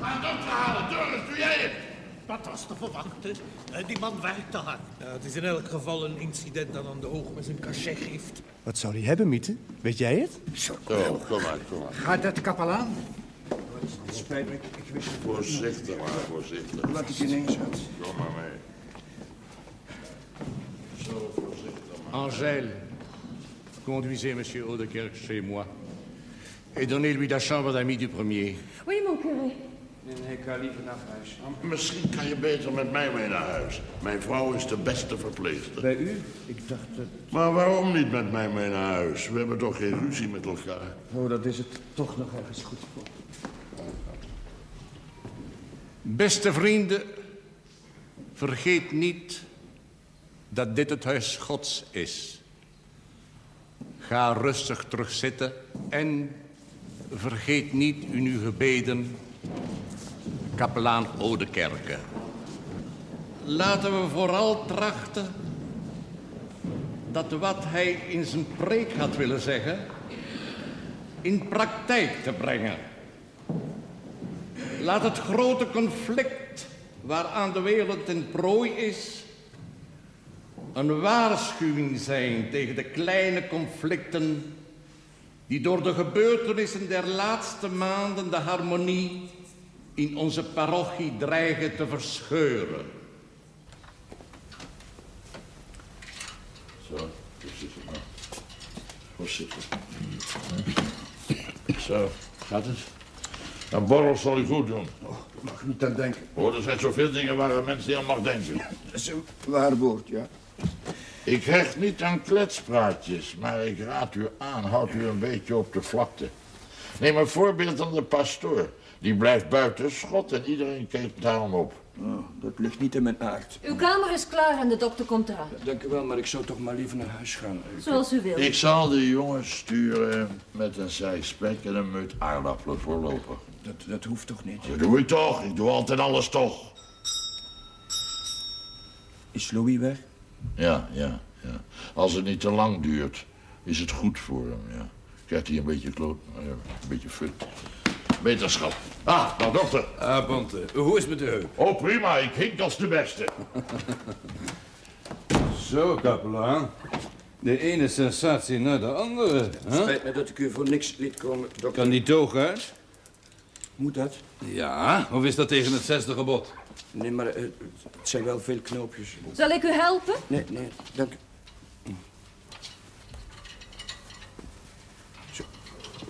Ga een dokter halen. Doris, doe jij het? Dat was te verwachten. Eh, Die man werkt te hard. Ja, het is in elk geval een incident dat aan de oog met zijn cachet geeft. Wat zou hij hebben, Miete? Weet jij het? Zo, kom maar, kom maar. Gaat dat kapelaan? Het spijt me, ik, ik wist het Voorzichtig maar, voorzichtig. Laat ik ineens uit. Kom maar mee. Angèle, conduisez Monsieur Audekerk chez moi. Et donnez-lui la chambre d'ami du premier. Oui, mon curé. Nee, nee, ik ga liever naar huis. Misschien kan je beter met mij mee naar huis. Mijn vrouw is de beste verpleegster. Bij u? Ik dacht dat... Maar waarom niet met mij mee naar huis? We hebben toch geen ruzie met elkaar? Oh, dat is het toch nog ergens goed voor. Beste vrienden, vergeet niet dat dit het huis Gods is. Ga rustig terugzitten en vergeet niet in uw gebeden kapelaan Oudekerke. Laten we vooral trachten dat wat hij in zijn preek had willen zeggen, in praktijk te brengen. Laat het grote conflict waaraan de wereld ten prooi is, een waarschuwing zijn tegen de kleine conflicten die door de gebeurtenissen der laatste maanden de harmonie in onze parochie dreigen te verscheuren. Zo. Voorzichtig. Zo, gaat het? Een borrel zal u goed doen. mag niet aan denken. Oh, er zijn zoveel dingen waar een mens niet aan mag denken. Dat is een waar woord, ja. Ik hecht niet aan kletspraatjes, maar ik raad u aan, houd u een beetje op de vlakte. Neem een voorbeeld aan de pastoor. Die blijft buiten schot en iedereen kijkt daarom op. Oh, dat ligt niet in mijn aard. Uw kamer is klaar en de dokter komt eraan. Dank u wel, maar ik zou toch maar liever naar huis gaan. Ik- Zoals u wil. Ik zal de jongen sturen met een zij spek en een meut aardappelen voorlopig. Dat, dat hoeft toch niet? Dat doe ik toch, ik doe altijd alles toch. Is Louis weg? Ja, ja, ja. Als het niet te lang duurt, is het goed voor hem, ja. Krijgt hij een beetje kloot, ja, een beetje fut. Wetenschap. Ah, nou dokter. Ah, Bonte, hoe is het met de heup? Oh, prima. Ik hink als de beste. [LAUGHS] Zo, kapelaan. De ene sensatie naar de andere. hè? Spijt me dat ik u voor niks liet komen, dokter. Kan die toog uit? Moet dat? Ja, of is dat tegen het zesde gebod? Nee, maar eh, het zijn wel veel knoopjes. Zal ik u helpen? Nee, nee, dank u. Zo,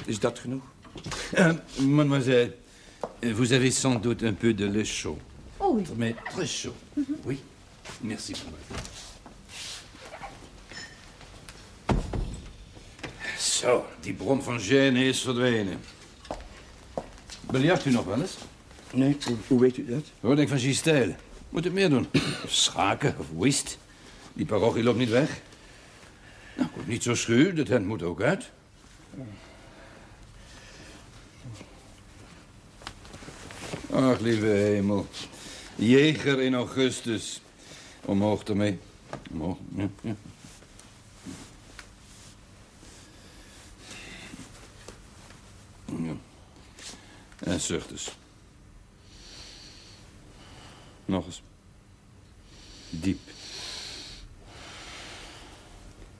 is dat genoeg? Euh, mademoiselle, vous avez sans doute un peu de lait chaud. Oh oui. Mais très chaud. Oui. Merci, mademoiselle. Zo, die bron van gêne is verdwenen. Biljart u nog wel eens? Nee, hoe, weet u dat? Hoorde ik van Gistel. Moet het meer doen. [CLEARS THROAT] Schaken of whist. Die parochie loopt niet weg. Nou, goed, niet zo schuw. De tent moet ook uit. Ach, lieve hemel. Jeger in augustus. Omhoog ermee. Omhoog, ja, ja. Ja. En zucht eens. Nog eens. Diep.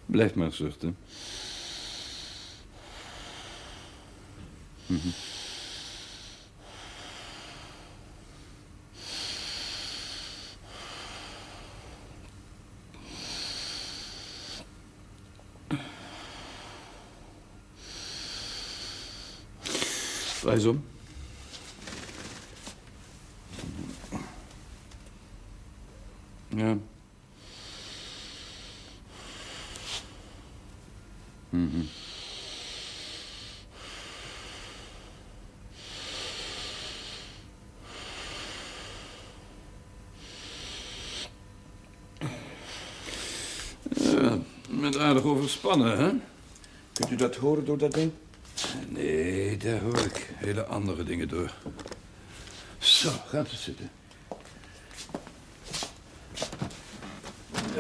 Blijf maar zuchten. Draai eens om. Ja. Mhm. Ja, met aardig overspannen, hè? Kunt u dat horen door dat ding? Nee, daar hoor ik hele andere dingen door. Zo, gaat het zitten.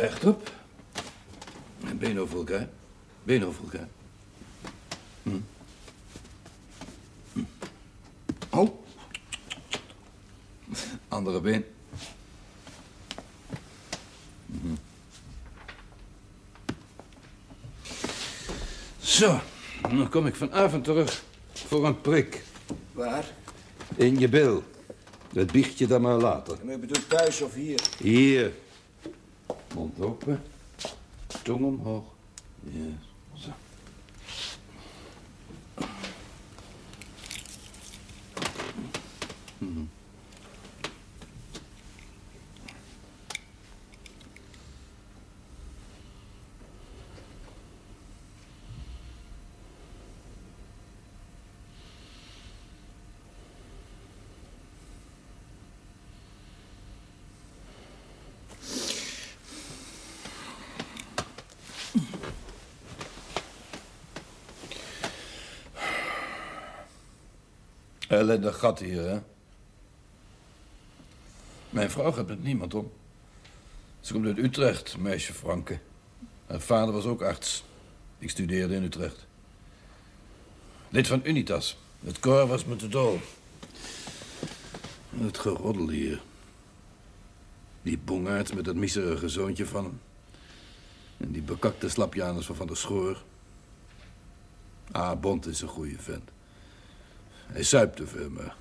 Rechtop. En been over elkaar. Been over elkaar. Hm. Hm. Oh. Andere been. Mhm. Zo, dan kom ik vanavond terug voor een prik. Waar? In je bil. Dat biecht je dan maar later. Maar ik bedoel thuis of hier? Hier. Mond open. Tong omhoog zo. Mhm. Ellendig gat hier, hè? Mijn vrouw gaat met niemand om. Ze komt uit Utrecht, meisje Franke. Haar vader was ook arts. Ik studeerde in Utrecht. Lid van Unitas. Het koor was me te dol. Het geroddel hier. Die bongaard met dat miserige zoontje van hem. En die bekakte slapjaners van Van der Schoor. Ah, Bond is een goede vent. Hij zuipte veel maar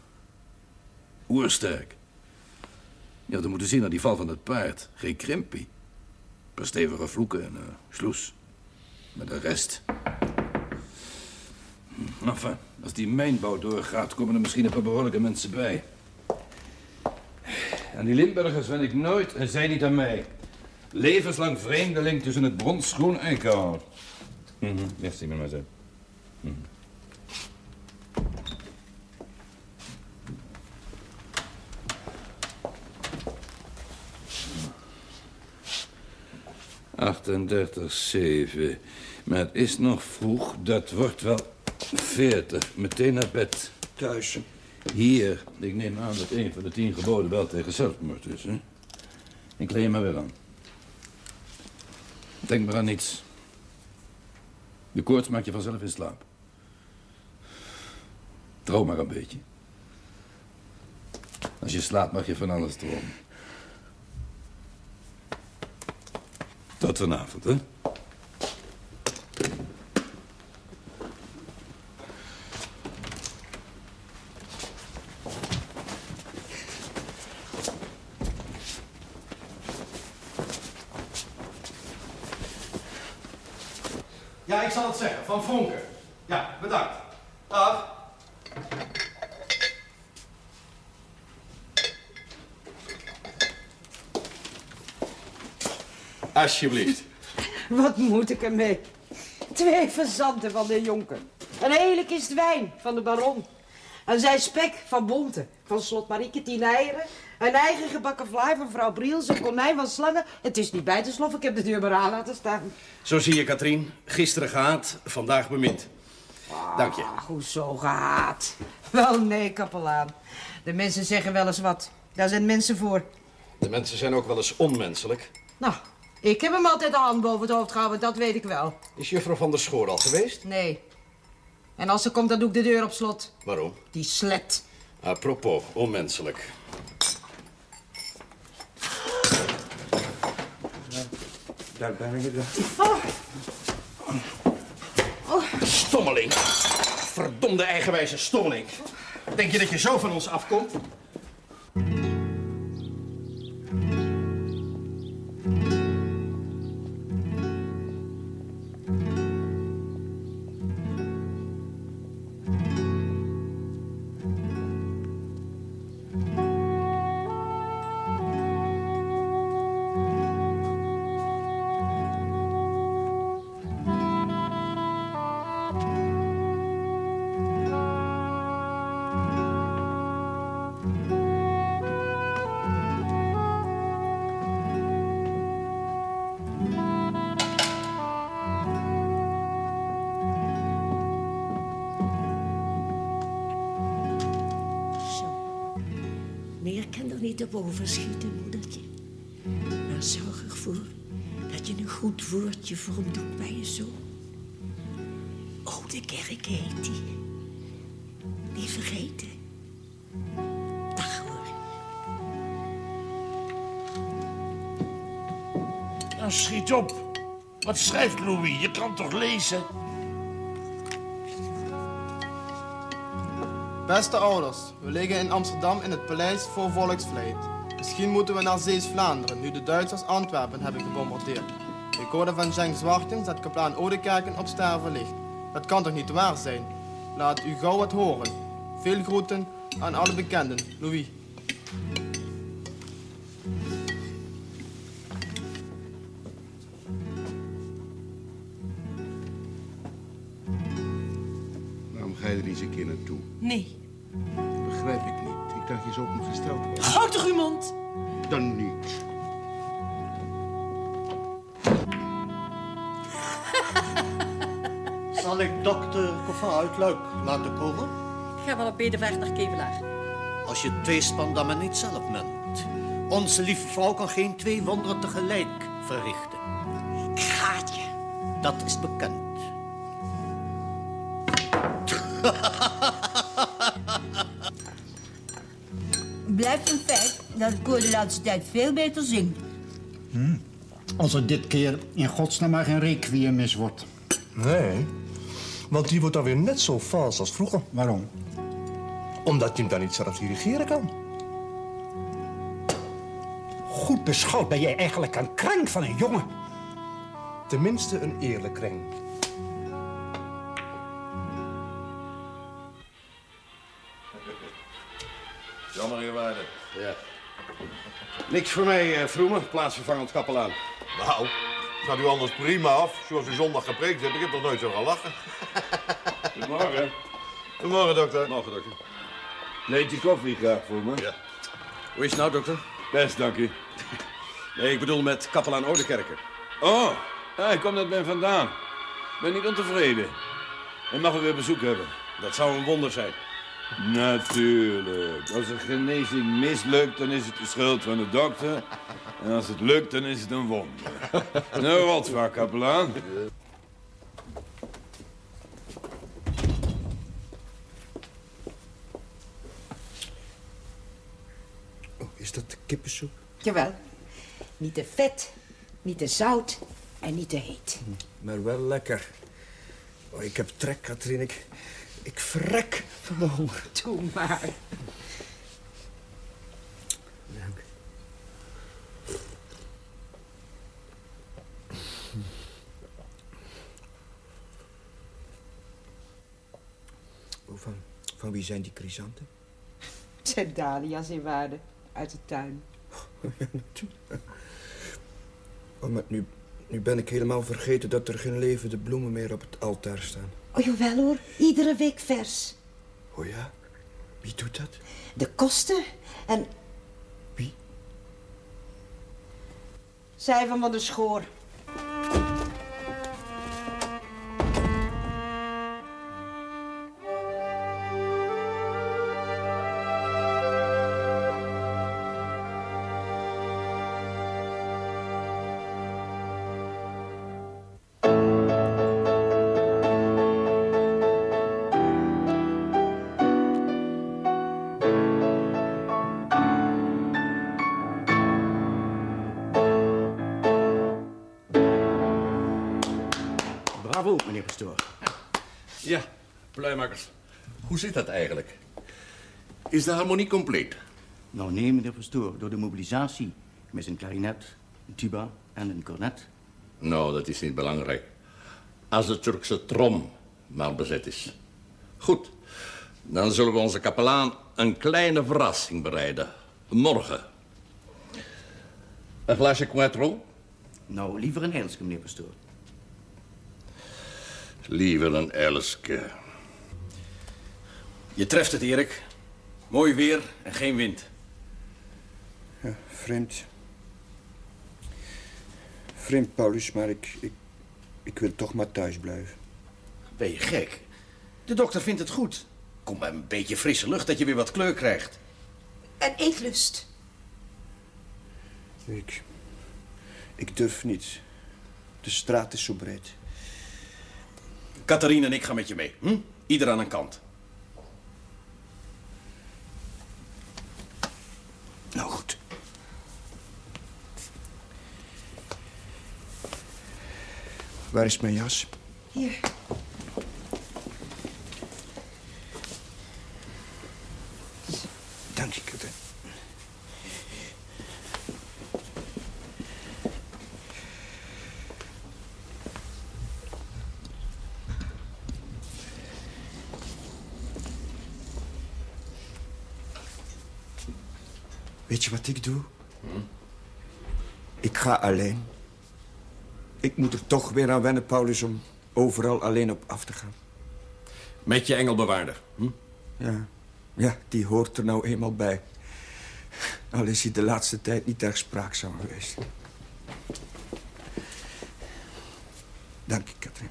Oersterk. Je had hem moeten zien aan die val van het paard. Geen krimpie. Per stevige vloeken en uh, sloes. Maar de rest... Hm, enfin, als die mijnbouw doorgaat, komen er misschien een paar behoorlijke mensen bij. Aan die Limburgers wen ik nooit en zij niet aan mij. Levenslang vreemdeling tussen het bronsgroen en koud. Mm -hmm. Merci, me Mm -hmm. 38,7. Maar het is nog vroeg, dat wordt wel 40. Meteen naar bed. Thuis. Hier. Ik neem aan dat een van de tien geboden wel tegen zelfmoord is, hè? Ik leer je maar weer aan. Denk maar aan niets. De koorts maakt je vanzelf in slaap. Droom maar een beetje. Als je slaapt mag je van alles dromen. Tot vanavond, hè? Ja, ik zal het zeggen. Van Vonken. Ja, bedankt. Dag. Alsjeblieft. [LAUGHS] Wat moet ik ermee? Twee verzanten van de jonker. Een hele kist wijn van de baron. En zijn spek van Bonte. Van slot Marieke tien eieren. Een eigen gebakken vlaai van vrouw Briels. Een konijn van slangen. Het is niet bij te sloffen. Ik heb de deur maar aan laten staan. Zo zie je, Katrien. Gisteren gehaat, vandaag bemind. Dank je. Ach, hoezo gehaat? Wel nee, kapelaan. De mensen zeggen wel eens wat. Daar zijn mensen voor. De mensen zijn ook wel eens onmenselijk. Nou, ik heb hem altijd de hand boven het hoofd gehouden. Dat weet ik wel. Is juffrouw van der Schoor al geweest? Nee. En als ze komt, dan doe ik de deur op slot. Waarom? Die slet. Apropos, onmenselijk. Daar ben ik. Stommeling. Verdomde eigenwijze stommeling. Denk je dat je zo van ons afkomt? Op overschieten, moedertje. Maar zorg ervoor dat je een goed woordje voor hem doet bij je zoon. Oude kerk heet die. Niet vergeten. Dag hoor. Nou, schiet op. Wat schrijft Louis? Je kan toch lezen? Beste ouders, we liggen in Amsterdam in het paleis voor volksvlijt. Misschien moeten we naar Zeeuws-Vlaanderen, nu de Duitsers Antwerpen hebben gebombardeerd. Ik hoorde van Cenk Zwartens dat kaplaan Oudekerken op sterven ligt. Dat kan toch niet waar zijn? Laat u gauw het horen. Veel groeten aan alle bekenden. Louis. Ga je een keer naartoe? Nee. Dat begrijp ik niet. Ik dacht je zo op me gesteld was. Houd toch uw mond? Dan niet. [LAUGHS] Zal ik dokter Coffin uit Luik laten komen? Ik ga wel op bedevaart naar Kevelaar. Als je tweespan dan maar niet zelf bent. Onze lieve vrouw kan geen twee wonderen tegelijk verrichten. Kraatje. Dat is bekend. Blijft een feit dat het koor de laatste tijd veel beter zingt. Hm. Als er dit keer in godsnaam maar geen requiem mis wordt. Nee, want die wordt dan weer net zo vals als vroeger. Waarom? Omdat je hem dan niet zelf dirigeren kan. Goed beschouwd ben jij eigenlijk een krank van een jongen. Tenminste een eerlijk kring. Ja. Niks voor mij, uh, Vroemen, plaatsvervangend kapelaan. Nou, gaat u anders prima af. Zoals u zondag gepreekt hebt. Ik heb nog nooit zo gelachen. [LAUGHS] Goedemorgen. Goedemorgen, dokter. Morgen, dokter. Leentje koffie graag voor me. Ja. Hoe is het nou, dokter? Best, dank u. Nee, ik bedoel met kapelaan Oudekerker. Oh, ja, ik kom net hem vandaan. Ik ben niet ontevreden. Hij mag weer bezoek hebben. Dat zou een wonder zijn. Natuurlijk. Als een genezing mislukt, dan is het de schuld van de dokter. En als het lukt, dan is het een wonder. [LAUGHS] Een rotvak, kapelaan. Oh, is dat de kippensoep? Jawel. Niet te vet, niet te zout en niet te heet. Maar wel lekker. Oh, ik heb trek, Katrien. Ik, ik vrek honger. [LAUGHS] Doe maar. Dank. Oh, van, van wie zijn die chrysanten? Het zijn dahlia's in waarde uit de tuin. Ja, natuurlijk. Oh, maar nu, nu ben ik helemaal vergeten dat er geen levende bloemen meer op het altaar staan. Oh jawel hoor, iedere week vers. Oh ja? Wie doet dat? De kosten en... Wie? Zij van van de schoor. Hoe zit dat eigenlijk? Is de harmonie compleet? Nou nee, meneer pastoor. Door de mobilisatie met een klarinet, een tuba en een cornet. Nou, dat is niet belangrijk. Als de Turkse trom maar bezet is. Goed, dan zullen we onze kapelaan een kleine verrassing bereiden. Morgen. Een glaasje Cointreau? Nou, liever een Elske, meneer pastoor. Liever een Elske. Je treft het, Erik. Mooi weer en geen wind. Ja, vreemd. Vreemd, Paulus, maar ik, ik, ik wil toch maar thuis blijven. Ben je gek? De dokter vindt het goed. Kom bij een beetje frisse lucht dat je weer wat kleur krijgt. En eetlust. Ik, ik durf niet. De straat is zo breed. Catharine en ik gaan met je mee. Hm? Ieder aan een kant. Nou goed. Waar is mijn jas? Hier. Dank je, Katrien. Weet je wat ik doe? Ik ga alleen. Ik moet er toch weer aan wennen, Paulus, om overal alleen op af te gaan. Met je engelbewaarder. Hm? Ja, ja, die hoort er nou eenmaal bij. Al is hij de laatste tijd niet erg spraakzaam geweest. Dank je, Katrien.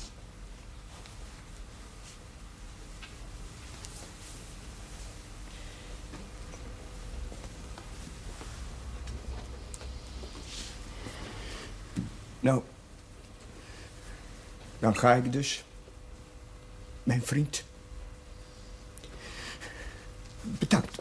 Nou, dan ga ik dus. Mijn vriend. Bedankt